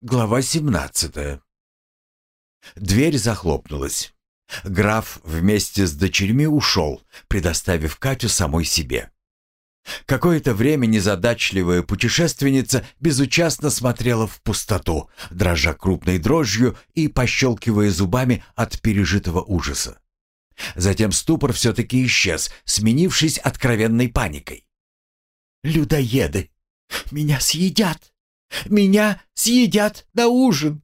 Глава 17. Дверь захлопнулась. Граф вместе с дочерьми ушел, предоставив Катю самой себе. Какое-то время незадачливая путешественница безучастно смотрела в пустоту, дрожа крупной дрожью и пощелкивая зубами от пережитого ужаса. Затем ступор все-таки исчез, сменившись откровенной паникой. «Людоеды! Меня съедят!» Меня съедят на ужин.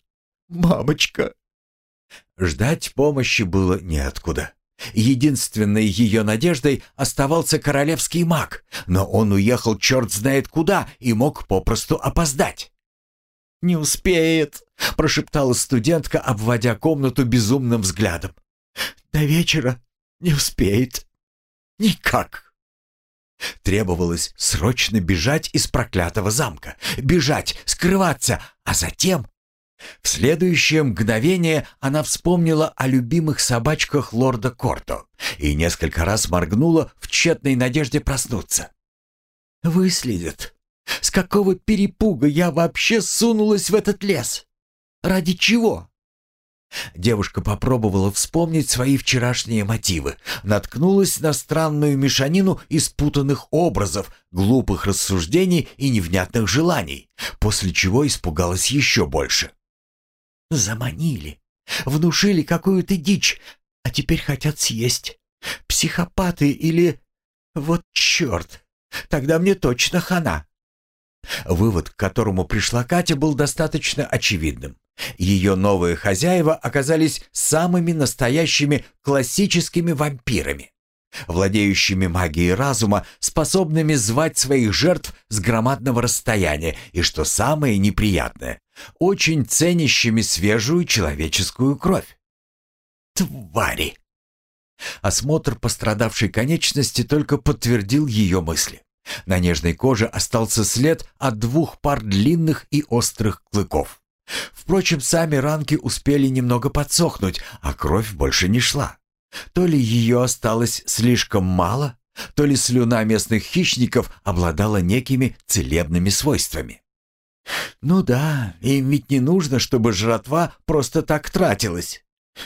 Мамочка!» Ждать помощи было неоткуда. Единственной ее надеждой оставался королевский маг, но он уехал черт знает куда и мог попросту опоздать. «Не успеет», — прошептала студентка, обводя комнату безумным взглядом. «До вечера не успеет. Никак». Требовалось срочно бежать из проклятого замка. Бежать, скрываться, а затем... В следующее мгновение она вспомнила о любимых собачках лорда Корто и несколько раз моргнула в тщетной надежде проснуться. «Выследят. С какого перепуга я вообще сунулась в этот лес? Ради чего?» Девушка попробовала вспомнить свои вчерашние мотивы, наткнулась на странную мешанину из путанных образов, глупых рассуждений и невнятных желаний, после чего испугалась еще больше. Заманили, внушили какую-то дичь, а теперь хотят съесть. Психопаты или... Вот черт, тогда мне точно хана. Вывод, к которому пришла Катя, был достаточно очевидным. Ее новые хозяева оказались самыми настоящими классическими вампирами, владеющими магией разума, способными звать своих жертв с громадного расстояния и, что самое неприятное, очень ценящими свежую человеческую кровь. Твари! Осмотр пострадавшей конечности только подтвердил ее мысли. На нежной коже остался след от двух пар длинных и острых клыков. Впрочем, сами ранки успели немного подсохнуть, а кровь больше не шла. То ли ее осталось слишком мало, то ли слюна местных хищников обладала некими целебными свойствами. Ну да, им ведь не нужно, чтобы жратва просто так тратилась.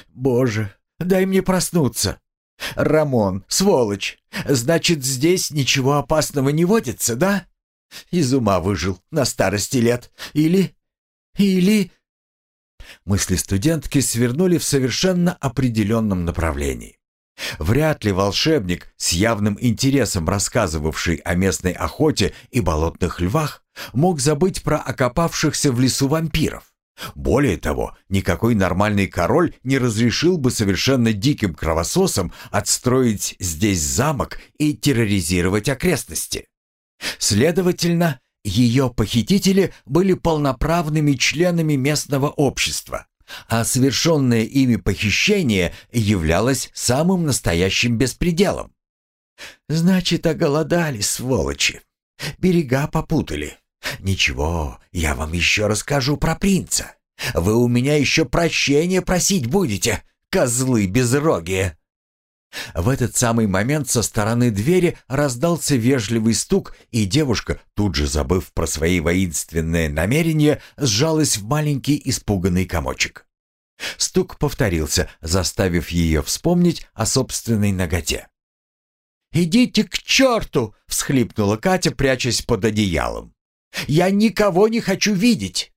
Боже, дай мне проснуться. Рамон, сволочь, значит, здесь ничего опасного не водится, да? Из ума выжил на старости лет. Или... или... Мысли студентки свернули в совершенно определенном направлении. Вряд ли волшебник, с явным интересом рассказывавший о местной охоте и болотных львах, мог забыть про окопавшихся в лесу вампиров. Более того, никакой нормальный король не разрешил бы совершенно диким кровососам отстроить здесь замок и терроризировать окрестности. Следовательно, ее похитители были полноправными членами местного общества, а совершенное ими похищение являлось самым настоящим беспределом. «Значит, оголодали, сволочи. Берега попутали. Ничего, я вам еще расскажу про принца. Вы у меня еще прощения просить будете, козлы безрогие». В этот самый момент со стороны двери раздался вежливый стук, и девушка, тут же забыв про свои воинственные намерения, сжалась в маленький испуганный комочек. Стук повторился, заставив ее вспомнить о собственной ноготе. «Идите к черту!» — всхлипнула Катя, прячась под одеялом. «Я никого не хочу видеть!»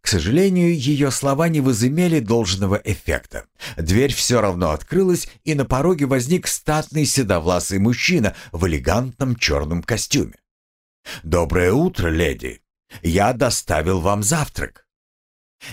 К сожалению, ее слова не возымели должного эффекта. Дверь все равно открылась, и на пороге возник статный седовласый мужчина в элегантном черном костюме. «Доброе утро, леди! Я доставил вам завтрак!»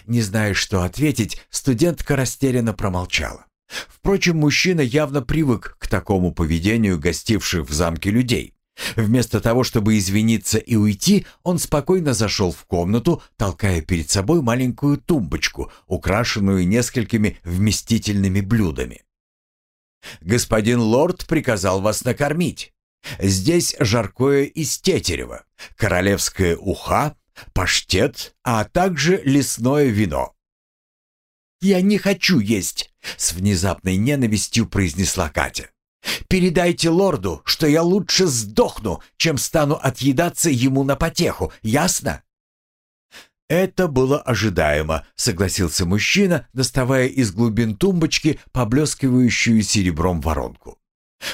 Не зная, что ответить, студентка растерянно промолчала. Впрочем, мужчина явно привык к такому поведению гостивших в замке людей. Вместо того, чтобы извиниться и уйти, он спокойно зашел в комнату, толкая перед собой маленькую тумбочку, украшенную несколькими вместительными блюдами. «Господин лорд приказал вас накормить. Здесь жаркое из тетерева, королевское уха, паштет, а также лесное вино». «Я не хочу есть!» — с внезапной ненавистью произнесла Катя. Передайте лорду, что я лучше сдохну, чем стану отъедаться ему на потеху, ясно?» «Это было ожидаемо», — согласился мужчина, доставая из глубин тумбочки поблескивающую серебром воронку.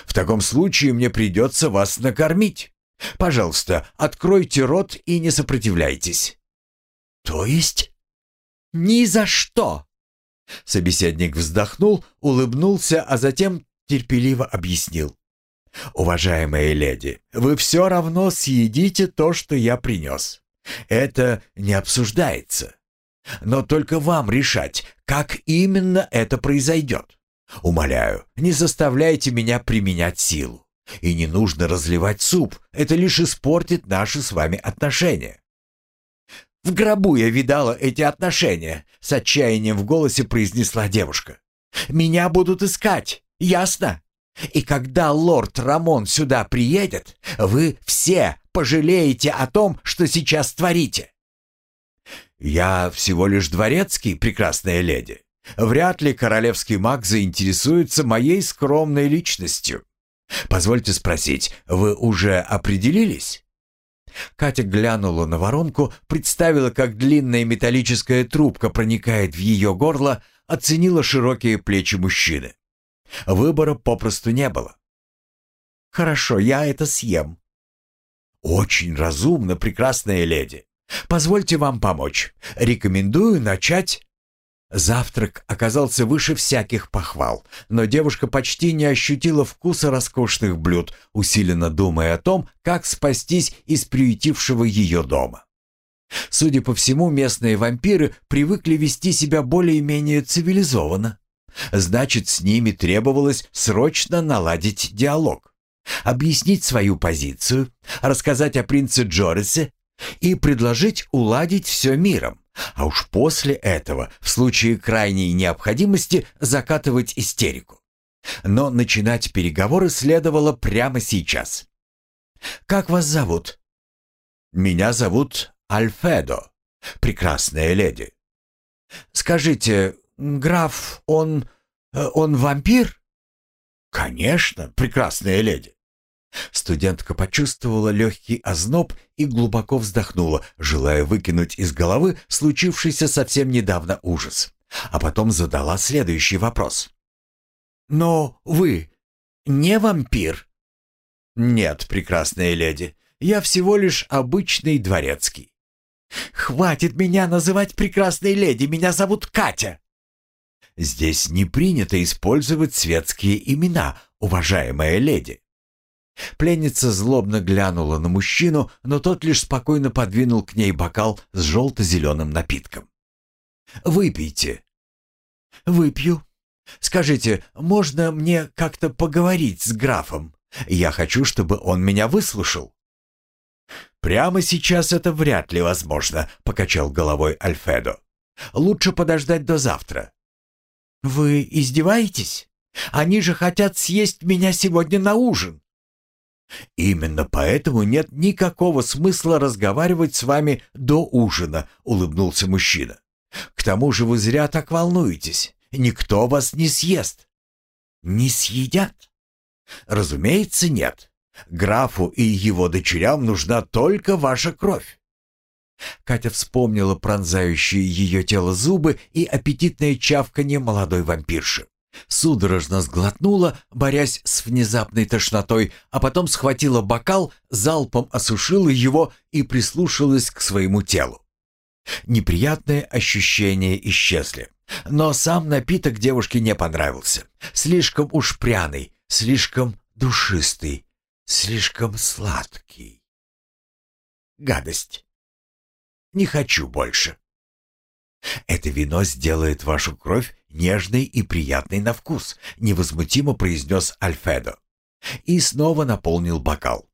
«В таком случае мне придется вас накормить. Пожалуйста, откройте рот и не сопротивляйтесь». «То есть?» «Ни за что!» Собеседник вздохнул, улыбнулся, а затем терпеливо объяснил. «Уважаемая леди, вы все равно съедите то, что я принес. Это не обсуждается. Но только вам решать, как именно это произойдет. Умоляю, не заставляйте меня применять силу. И не нужно разливать суп, это лишь испортит наши с вами отношения. «В гробу я видала эти отношения», — с отчаянием в голосе произнесла девушка. «Меня будут искать, ясно? И когда лорд Рамон сюда приедет, вы все пожалеете о том, что сейчас творите». «Я всего лишь дворецкий, прекрасная леди. Вряд ли королевский маг заинтересуется моей скромной личностью. Позвольте спросить, вы уже определились?» Катя глянула на воронку, представила, как длинная металлическая трубка проникает в ее горло, оценила широкие плечи мужчины. Выбора попросту не было. «Хорошо, я это съем». «Очень разумно, прекрасная леди. Позвольте вам помочь. Рекомендую начать Завтрак оказался выше всяких похвал, но девушка почти не ощутила вкуса роскошных блюд, усиленно думая о том, как спастись из приютившего ее дома. Судя по всему, местные вампиры привыкли вести себя более-менее цивилизованно. Значит, с ними требовалось срочно наладить диалог, объяснить свою позицию, рассказать о принце Джорисе и предложить уладить все миром. А уж после этого, в случае крайней необходимости, закатывать истерику. Но начинать переговоры следовало прямо сейчас. «Как вас зовут?» «Меня зовут Альфедо, прекрасная леди». «Скажите, граф, он... Э, он вампир?» «Конечно, прекрасная леди. Студентка почувствовала легкий озноб и глубоко вздохнула, желая выкинуть из головы случившийся совсем недавно ужас. А потом задала следующий вопрос. «Но вы не вампир?» «Нет, прекрасная леди, я всего лишь обычный дворецкий». «Хватит меня называть прекрасной леди, меня зовут Катя!» «Здесь не принято использовать светские имена, уважаемая леди». Пленница злобно глянула на мужчину, но тот лишь спокойно подвинул к ней бокал с желто-зеленым напитком. «Выпейте». «Выпью. Скажите, можно мне как-то поговорить с графом? Я хочу, чтобы он меня выслушал». «Прямо сейчас это вряд ли возможно», — покачал головой Альфедо. «Лучше подождать до завтра». «Вы издеваетесь? Они же хотят съесть меня сегодня на ужин». «Именно поэтому нет никакого смысла разговаривать с вами до ужина», — улыбнулся мужчина. «К тому же вы зря так волнуетесь. Никто вас не съест». «Не съедят?» «Разумеется, нет. Графу и его дочерям нужна только ваша кровь». Катя вспомнила пронзающие ее тело зубы и аппетитное чавканье молодой вампирши. Судорожно сглотнула, борясь с внезапной тошнотой, а потом схватила бокал, залпом осушила его и прислушалась к своему телу. Неприятные ощущения исчезли. Но сам напиток девушке не понравился. Слишком уж пряный, слишком душистый, слишком сладкий. Гадость. Не хочу больше. Это вино сделает вашу кровь нежной и приятной на вкус», — невозмутимо произнес Альфедо. И снова наполнил бокал.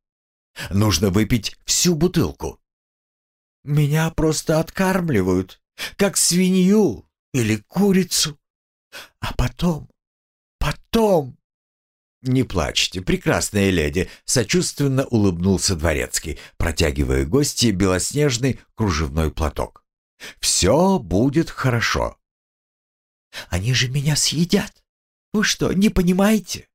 «Нужно выпить всю бутылку». «Меня просто откармливают, как свинью или курицу. А потом, потом...» «Не плачьте, прекрасная леди», — сочувственно улыбнулся дворецкий, протягивая гостье белоснежный кружевной платок. «Все будет хорошо». Они же меня съедят. Вы что, не понимаете?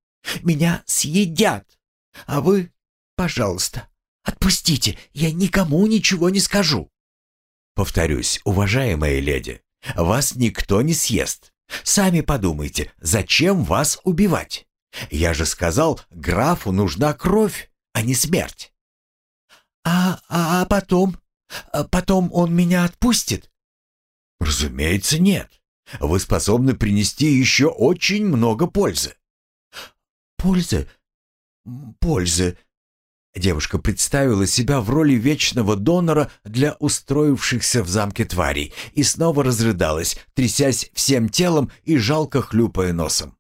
Меня съедят. А вы, пожалуйста, отпустите, я никому ничего не скажу. Повторюсь, уважаемая леди, вас никто не съест. Сами подумайте, зачем вас убивать? Я же сказал, графу нужна кровь, а не смерть. А, а, а потом? А потом он меня отпустит? Разумеется, нет. Вы способны принести еще очень много пользы. Пользы? Пользы. Девушка представила себя в роли вечного донора для устроившихся в замке тварей и снова разрыдалась, трясясь всем телом и жалко хлюпая носом.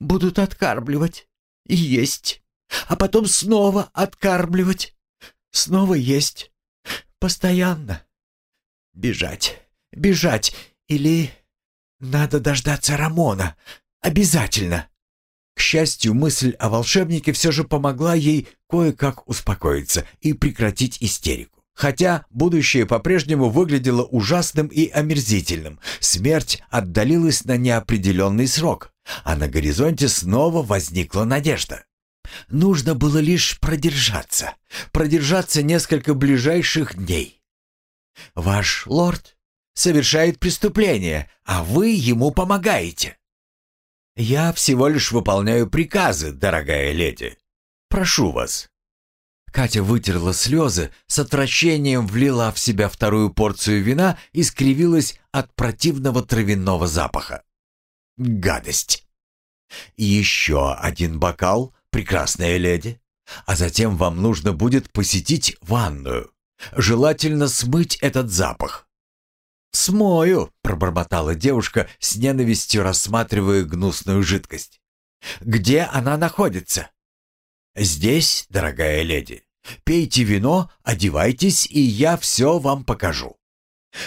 «Будут откармливать, есть, а потом снова откармливать, снова есть, постоянно. Бежать, бежать. Или надо дождаться Рамона, обязательно». К счастью, мысль о волшебнике все же помогла ей кое-как успокоиться и прекратить истерику. Хотя будущее по-прежнему выглядело ужасным и омерзительным, смерть отдалилась на неопределенный срок, а на горизонте снова возникла надежда. Нужно было лишь продержаться, продержаться несколько ближайших дней. «Ваш лорд совершает преступление, а вы ему помогаете. «Я всего лишь выполняю приказы, дорогая леди. Прошу вас». Катя вытерла слезы, с отвращением влила в себя вторую порцию вина и скривилась от противного травяного запаха. «Гадость!» «Еще один бокал, прекрасная леди, а затем вам нужно будет посетить ванную. Желательно смыть этот запах. «Смою», — пробормотала девушка с ненавистью, рассматривая гнусную жидкость. «Где она находится?» «Здесь, дорогая леди. Пейте вино, одевайтесь, и я все вам покажу».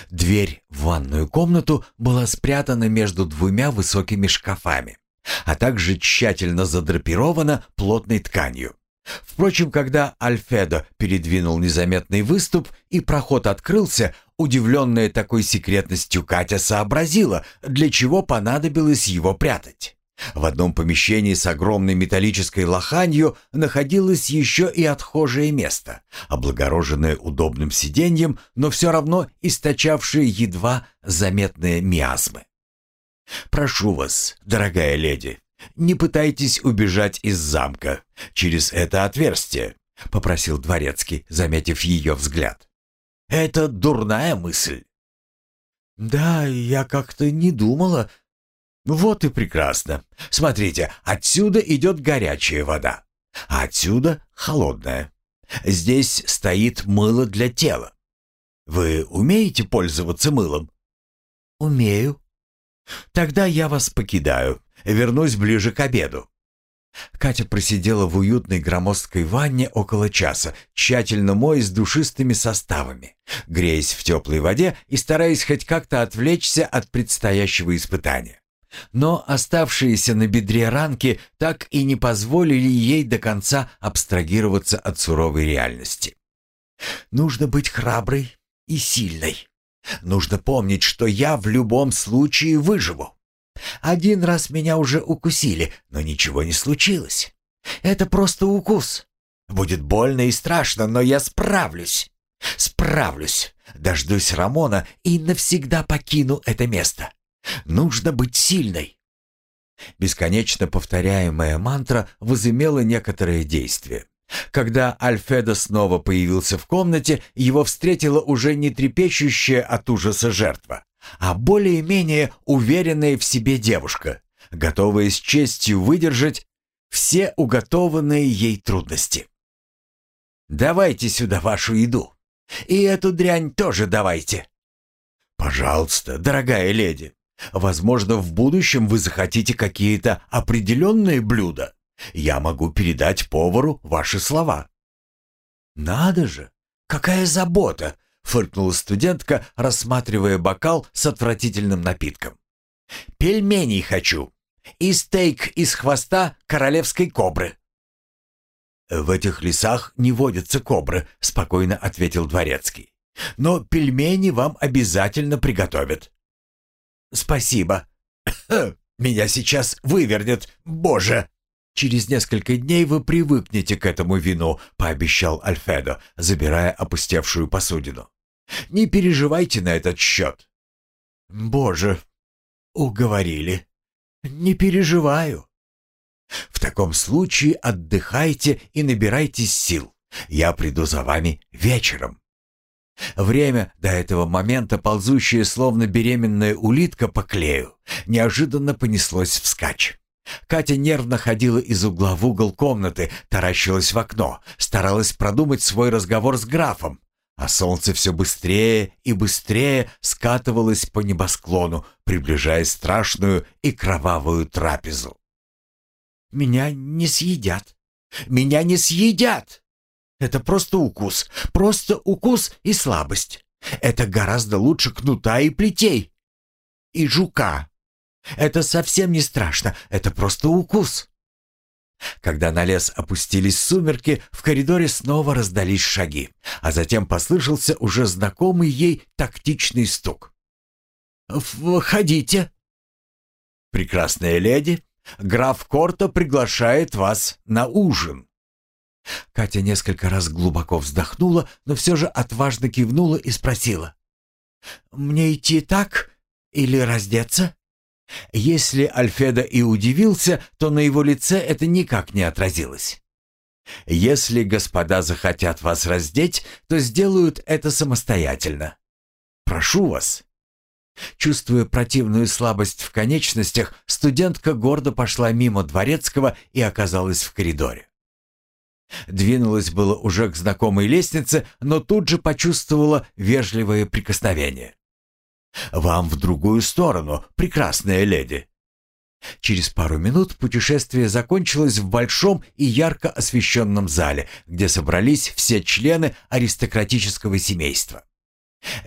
Дверь в ванную комнату была спрятана между двумя высокими шкафами, а также тщательно задрапирована плотной тканью. Впрочем, когда Альфедо передвинул незаметный выступ и проход открылся, удивленная такой секретностью Катя сообразила, для чего понадобилось его прятать. В одном помещении с огромной металлической лоханью находилось еще и отхожее место, облагороженное удобным сиденьем, но все равно источавшее едва заметные миазмы. «Прошу вас, дорогая леди, не пытайтесь убежать из замка через это отверстие», — попросил дворецкий, заметив ее взгляд. «Это дурная мысль». «Да, я как-то не думала». «Вот и прекрасно. Смотрите, отсюда идет горячая вода, а отсюда холодная. Здесь стоит мыло для тела. Вы умеете пользоваться мылом?» «Умею». «Тогда я вас покидаю. Вернусь ближе к обеду». Катя просидела в уютной громоздкой ванне около часа, тщательно моясь душистыми составами, греясь в теплой воде и стараясь хоть как-то отвлечься от предстоящего испытания. Но оставшиеся на бедре ранки так и не позволили ей до конца абстрагироваться от суровой реальности. Нужно быть храброй и сильной. Нужно помнить, что я в любом случае выживу. Один раз меня уже укусили, но ничего не случилось. Это просто укус. Будет больно и страшно, но я справлюсь. Справлюсь. Дождусь Рамона и навсегда покину это место. Нужно быть сильной. Бесконечно повторяемая мантра возымела некоторое действие. Когда Альфедо снова появился в комнате, его встретила уже не трепещущая от ужаса жертва, а более-менее уверенная в себе девушка, готовая с честью выдержать все уготованные ей трудности. «Давайте сюда вашу еду. И эту дрянь тоже давайте». «Пожалуйста, дорогая леди. Возможно, в будущем вы захотите какие-то определенные блюда. Я могу передать повару ваши слова». «Надо же! Какая забота!» — фыркнула студентка, рассматривая бокал с отвратительным напитком. «Пельменей хочу. И стейк из хвоста королевской кобры». «В этих лесах не водятся кобры», — спокойно ответил дворецкий. «Но пельмени вам обязательно приготовят». «Спасибо. Меня сейчас вывернет, боже!» «Через несколько дней вы привыкнете к этому вину», — пообещал Альфедо, забирая опустевшую посудину. Не переживайте на этот счет». «Боже, уговорили. Не переживаю». «В таком случае отдыхайте и набирайтесь сил. Я приду за вами вечером». Время, до этого момента ползущее словно беременная улитка по клею, неожиданно понеслось вскачь. Катя нервно ходила из угла в угол комнаты, таращилась в окно, старалась продумать свой разговор с графом, а солнце все быстрее и быстрее скатывалось по небосклону, приближая страшную и кровавую трапезу. «Меня не съедят! Меня не съедят!» Это просто укус. Просто укус и слабость. Это гораздо лучше кнута и плетей. И жука. Это совсем не страшно. Это просто укус. Когда на лес опустились сумерки, в коридоре снова раздались шаги, а затем послышался уже знакомый ей тактичный стук. «Входите!» «Прекрасная леди, граф Корто приглашает вас на ужин». Катя несколько раз глубоко вздохнула, но все же отважно кивнула и спросила. «Мне идти так или раздеться?» Если Альфеда и удивился, то на его лице это никак не отразилось. «Если господа захотят вас раздеть, то сделают это самостоятельно. Прошу вас». Чувствуя противную слабость в конечностях, студентка гордо пошла мимо дворецкого и оказалась в коридоре. Двинулась было уже к знакомой лестнице, но тут же почувствовала вежливое прикосновение. «Вам в другую сторону, прекрасная леди!» Через пару минут путешествие закончилось в большом и ярко освещенном зале, где собрались все члены аристократического семейства.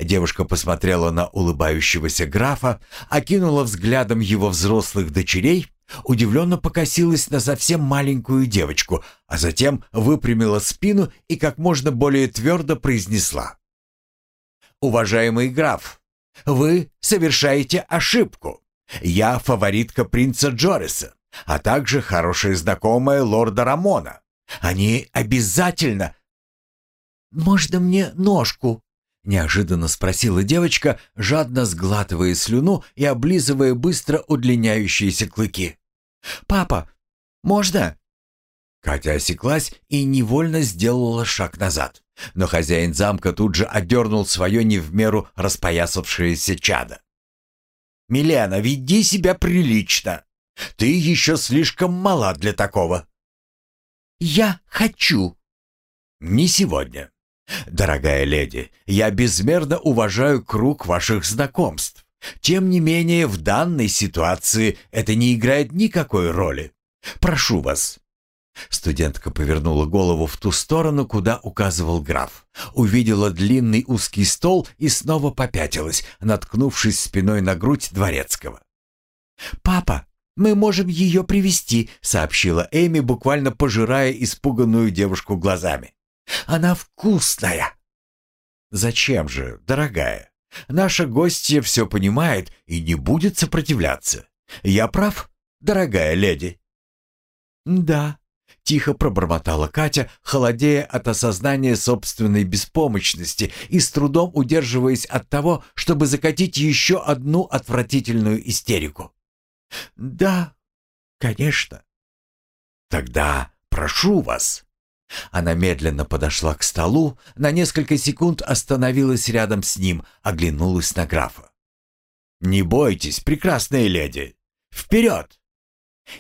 Девушка посмотрела на улыбающегося графа, окинула взглядом его взрослых дочерей Удивленно покосилась на совсем маленькую девочку, а затем выпрямила спину и как можно более твердо произнесла. «Уважаемый граф, вы совершаете ошибку. Я фаворитка принца Джориса, а также хорошая знакомая лорда Рамона. Они обязательно...» «Можно мне ножку?» Неожиданно спросила девочка, жадно сглатывая слюну и облизывая быстро удлиняющиеся клыки. «Папа, можно?» Катя осеклась и невольно сделала шаг назад. Но хозяин замка тут же отдернул свое не в меру распоясавшееся чадо. «Милена, веди себя прилично. Ты еще слишком мала для такого». «Я хочу». «Не сегодня. «Дорогая леди, я безмерно уважаю круг ваших знакомств. Тем не менее, в данной ситуации это не играет никакой роли. Прошу вас». Студентка повернула голову в ту сторону, куда указывал граф. Увидела длинный узкий стол и снова попятилась, наткнувшись спиной на грудь дворецкого. «Папа, мы можем ее привести, сообщила Эми, буквально пожирая испуганную девушку глазами. Она вкусная!» «Зачем же, дорогая? Наша гостья все понимает и не будет сопротивляться. Я прав, дорогая леди?» «Да», — тихо пробормотала Катя, холодея от осознания собственной беспомощности и с трудом удерживаясь от того, чтобы закатить еще одну отвратительную истерику. «Да, конечно». «Тогда прошу вас». Она медленно подошла к столу, на несколько секунд остановилась рядом с ним, оглянулась на графа. «Не бойтесь, прекрасная леди! Вперед!»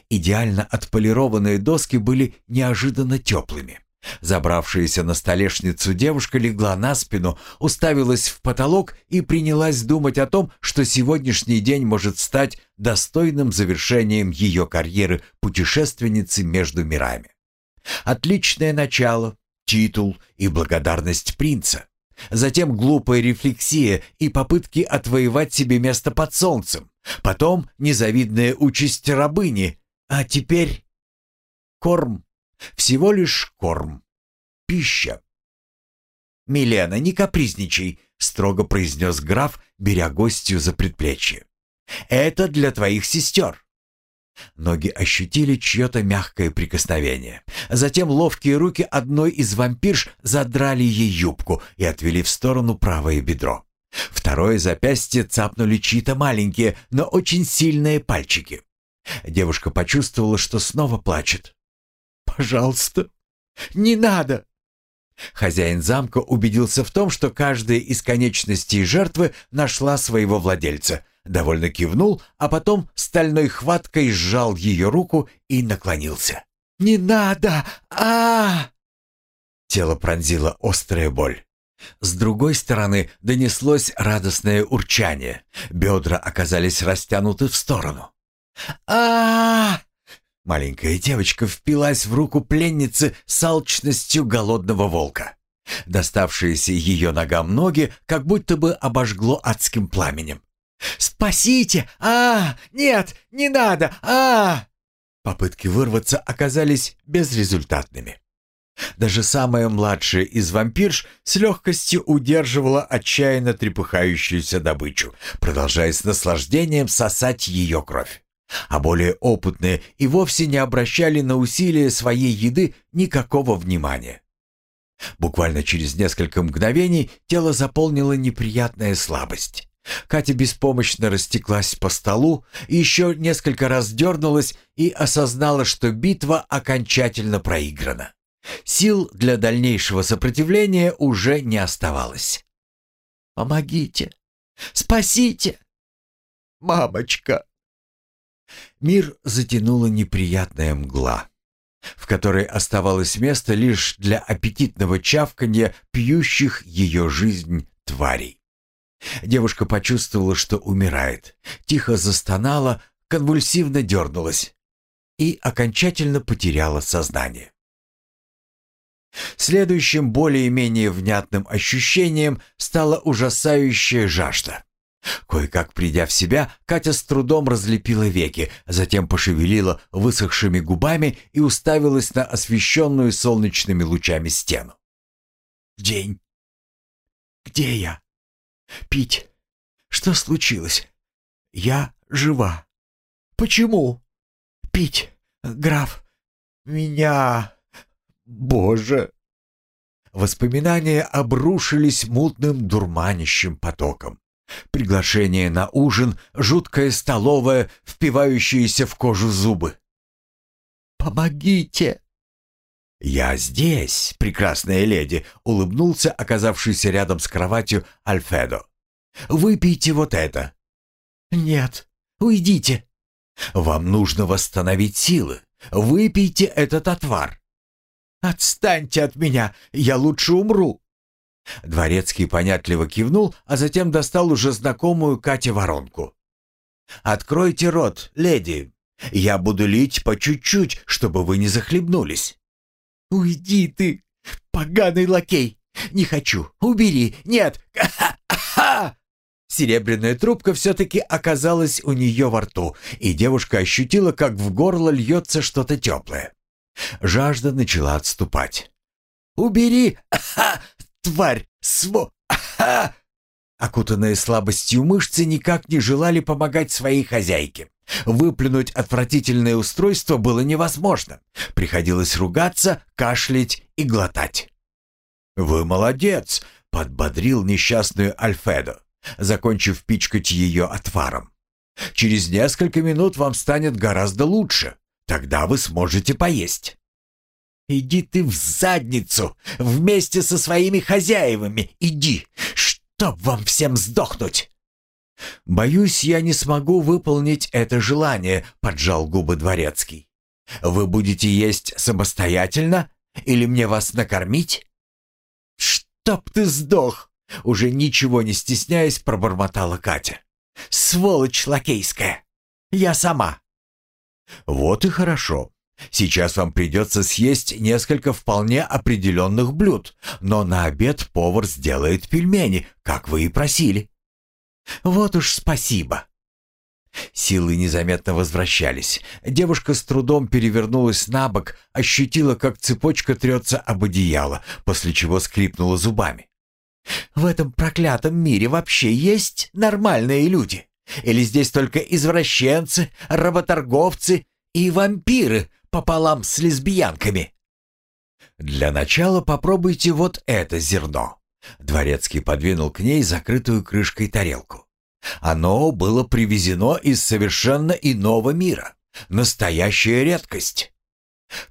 Идеально отполированные доски были неожиданно теплыми. Забравшаяся на столешницу девушка легла на спину, уставилась в потолок и принялась думать о том, что сегодняшний день может стать достойным завершением ее карьеры путешественницы между мирами. Отличное начало, титул и благодарность принца. Затем глупая рефлексия и попытки отвоевать себе место под солнцем. Потом незавидная участь рабыни. А теперь корм. Всего лишь корм. Пища. «Милена, не капризничай», — строго произнес граф, беря гостью за предплечье. «Это для твоих сестер. Ноги ощутили чье-то мягкое прикосновение. Затем ловкие руки одной из вампирш задрали ей юбку и отвели в сторону правое бедро. Второе запястье цапнули чьи-то маленькие, но очень сильные пальчики. Девушка почувствовала, что снова плачет. «Пожалуйста, не надо!» Хозяин замка убедился в том, что каждая из конечностей жертвы нашла своего владельца, довольно кивнул, а потом стальной хваткой сжал ее руку и наклонился. «Не надо! а, Тело пронзила острая боль. С другой стороны донеслось радостное урчание. Бедра оказались растянуты в сторону. а, Маленькая девочка впилась в руку пленницы с алчностью голодного волка. Доставшиеся ее ногам ноги как будто бы обожгло адским пламенем. «Спасите! а Нет, не надо! а Попытки вырваться оказались безрезультатными. Даже самая младшая из вампирш с легкостью удерживала отчаянно трепыхающуюся добычу, продолжая с наслаждением сосать ее кровь. А более опытные и вовсе не обращали на усилия своей еды никакого внимания. Буквально через несколько мгновений тело заполнило неприятная слабость. Катя беспомощно растеклась по столу, еще несколько раз дернулась и осознала, что битва окончательно проиграна. Сил для дальнейшего сопротивления уже не оставалось. «Помогите! Спасите! Мамочка!» Мир затянула неприятная мгла, в которой оставалось место лишь для аппетитного чавканья пьющих ее жизнь тварей. Девушка почувствовала, что умирает, тихо застонала, конвульсивно дернулась и окончательно потеряла сознание. Следующим более-менее внятным ощущением стала ужасающая жажда. Кое-как придя в себя, Катя с трудом разлепила веки, затем пошевелила высохшими губами и уставилась на освещенную солнечными лучами стену. «День! Где я? Пить! Что случилось? Я жива! Почему? Пить! Граф! Меня! Боже!» Воспоминания обрушились мутным дурманящим потоком. Приглашение на ужин, жуткая столовая, впивающиеся в кожу зубы. «Помогите!» «Я здесь, прекрасная леди», — улыбнулся оказавшийся рядом с кроватью Альфедо. «Выпейте вот это». «Нет, уйдите». «Вам нужно восстановить силы. Выпейте этот отвар». «Отстаньте от меня, я лучше умру». Дворецкий понятливо кивнул, а затем достал уже знакомую Кате воронку. «Откройте рот, леди. Я буду лить по чуть-чуть, чтобы вы не захлебнулись». «Уйди ты, поганый лакей! Не хочу! Убери! Нет! Ха-ха-ха!» Серебряная трубка все-таки оказалась у нее во рту, и девушка ощутила, как в горло льется что-то теплое. Жажда начала отступать. «Убери! Тварь! Сво! Ха!» Окутанные слабостью мышцы никак не желали помогать своей хозяйке. Выплюнуть отвратительное устройство было невозможно. Приходилось ругаться, кашлять и глотать. «Вы молодец!» — подбодрил несчастную Альфедо, закончив пичкать ее отваром. «Через несколько минут вам станет гораздо лучше. Тогда вы сможете поесть». «Иди ты в задницу! Вместе со своими хозяевами! Иди! Чтоб вам всем сдохнуть!» «Боюсь, я не смогу выполнить это желание», — поджал губы дворецкий. «Вы будете есть самостоятельно? Или мне вас накормить?» «Чтоб ты сдох!» — уже ничего не стесняясь, пробормотала Катя. «Сволочь лакейская! Я сама!» «Вот и хорошо. Сейчас вам придется съесть несколько вполне определенных блюд, но на обед повар сделает пельмени, как вы и просили». «Вот уж спасибо». Силы незаметно возвращались. Девушка с трудом перевернулась на бок, ощутила, как цепочка трется об одеяло, после чего скрипнула зубами. «В этом проклятом мире вообще есть нормальные люди? Или здесь только извращенцы, работорговцы и вампиры пополам с лесбиянками?» «Для начала попробуйте вот это зерно». Дворецкий подвинул к ней закрытую крышкой тарелку. Оно было привезено из совершенно иного мира. Настоящая редкость.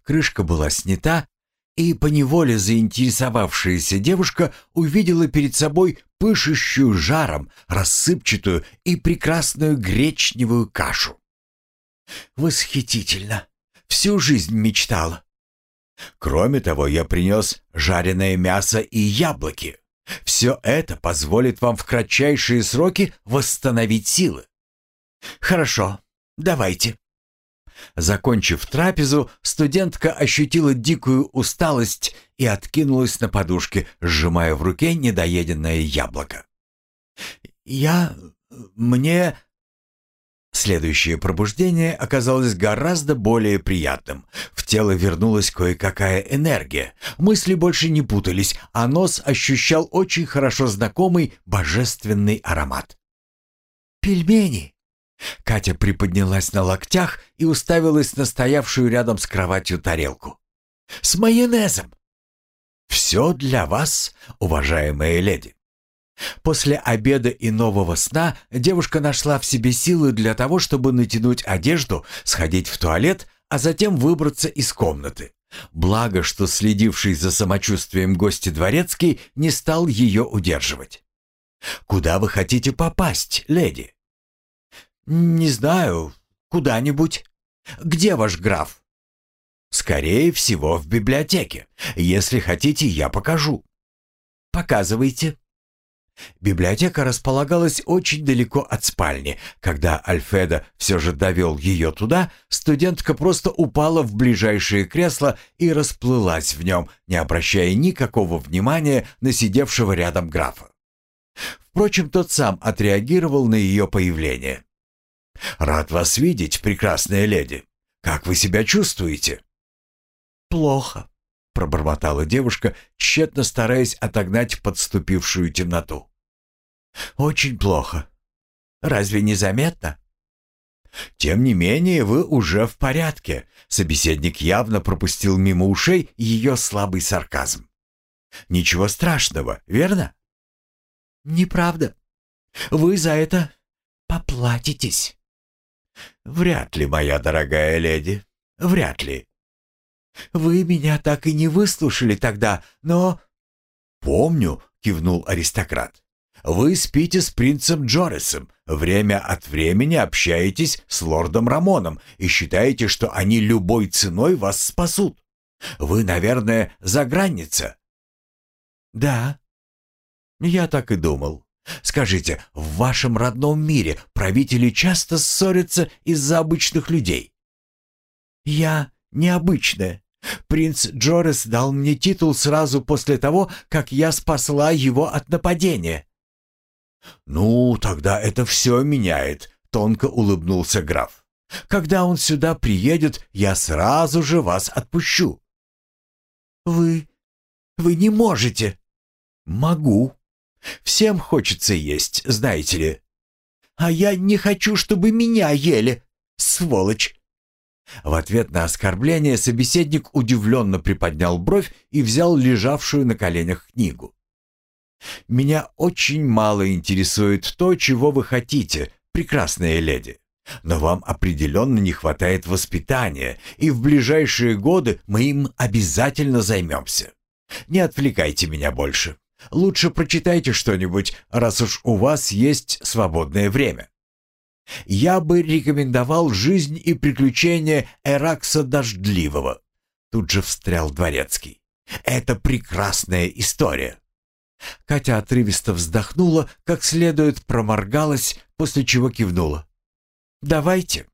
Крышка была снята, и поневоле заинтересовавшаяся девушка увидела перед собой пышущую жаром, рассыпчатую и прекрасную гречневую кашу. «Восхитительно! Всю жизнь мечтала!» «Кроме того, я принес жареное мясо и яблоки. Все это позволит вам в кратчайшие сроки восстановить силы». «Хорошо, давайте». Закончив трапезу, студентка ощутила дикую усталость и откинулась на подушке, сжимая в руке недоеденное яблоко. «Я... мне...» Следующее пробуждение оказалось гораздо более приятным. В тело вернулась кое-какая энергия. Мысли больше не путались, а нос ощущал очень хорошо знакомый божественный аромат. «Пельмени!» Катя приподнялась на локтях и уставилась на стоявшую рядом с кроватью тарелку. «С майонезом!» «Все для вас, уважаемая леди». После обеда и нового сна девушка нашла в себе силы для того, чтобы натянуть одежду, сходить в туалет, а затем выбраться из комнаты. Благо, что следивший за самочувствием гости дворецкий не стал ее удерживать. «Куда вы хотите попасть, леди?» «Не знаю. Куда-нибудь. Где ваш граф?» «Скорее всего, в библиотеке. Если хотите, я покажу». «Показывайте». Библиотека располагалась очень далеко от спальни. Когда Альфеда все же довел ее туда, студентка просто упала в ближайшее кресло и расплылась в нем, не обращая никакого внимания на сидевшего рядом графа. Впрочем, тот сам отреагировал на ее появление. «Рад вас видеть, прекрасная леди. Как вы себя чувствуете?» «Плохо», — пробормотала девушка, тщетно стараясь отогнать подступившую темноту. «Очень плохо. Разве не заметно?» «Тем не менее, вы уже в порядке», — собеседник явно пропустил мимо ушей ее слабый сарказм. «Ничего страшного, верно?» «Неправда. Вы за это поплатитесь». «Вряд ли, моя дорогая леди, вряд ли». «Вы меня так и не выслушали тогда, но...» «Помню», — кивнул аристократ. «Вы спите с принцем Джорисом, время от времени общаетесь с лордом Рамоном и считаете, что они любой ценой вас спасут. Вы, наверное, загранница». «Да». «Я так и думал. Скажите, в вашем родном мире правители часто ссорятся из-за обычных людей? Я необычная. Принц Джорес дал мне титул сразу после того, как я спасла его от нападения. Ну, тогда это все меняет, тонко улыбнулся граф. Когда он сюда приедет, я сразу же вас отпущу. Вы... вы не можете. Могу, Всем хочется есть, знаете ли. А я не хочу, чтобы меня ели, сволочь. В ответ на оскорбление собеседник удивленно приподнял бровь и взял лежавшую на коленях книгу. «Меня очень мало интересует то, чего вы хотите, прекрасная леди. Но вам определенно не хватает воспитания, и в ближайшие годы мы им обязательно займемся. Не отвлекайте меня больше. Лучше прочитайте что-нибудь, раз уж у вас есть свободное время. Я бы рекомендовал «Жизнь и приключения Эракса Дождливого». Тут же встрял Дворецкий. Это прекрасная история. Катя отрывисто вздохнула, как следует проморгалась, после чего кивнула. «Давайте».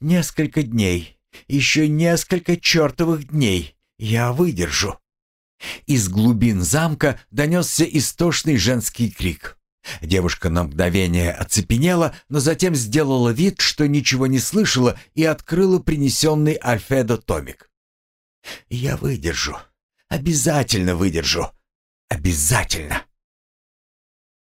«Несколько дней, еще несколько чертовых дней я выдержу». Из глубин замка донесся истошный женский крик. Девушка на мгновение оцепенела, но затем сделала вид, что ничего не слышала и открыла принесенный Альфедо томик. «Я выдержу. Обязательно выдержу. Обязательно!»